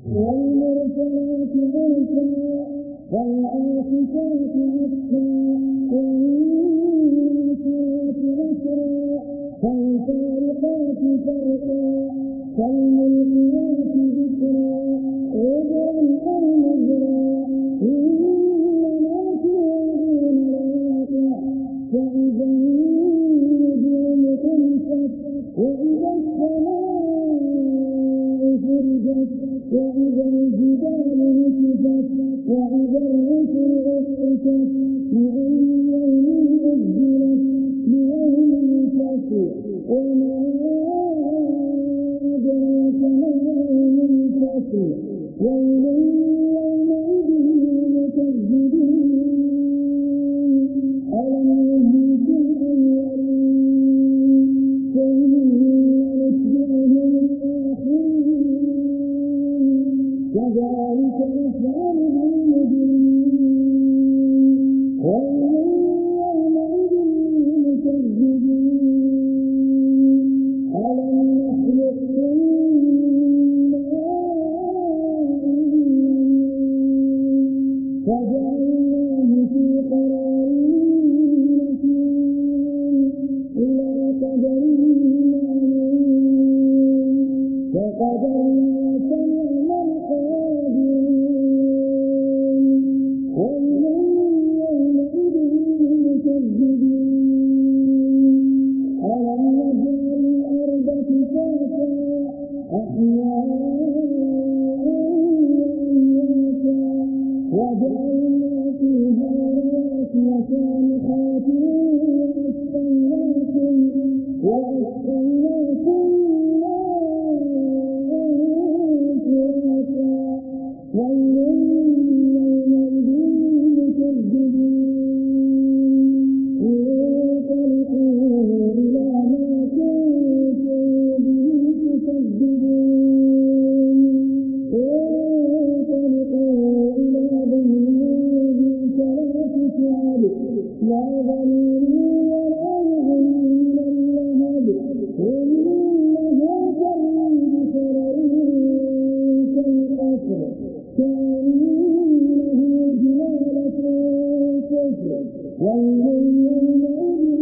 والمرسلات ملكا والعاصفات عصفا والمنشيات نشرا فالفارقات فرقا فالملقيات ذكرا وجعل 我一个人吃饭旅行到处走走停停回家想想明天你要去哪里明天你要去哪里 وذلك الفرد المبين وَالْحَمْدُ لِلَّهِ رَبِّ الْعَالَمِينَ والله يا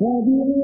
فبما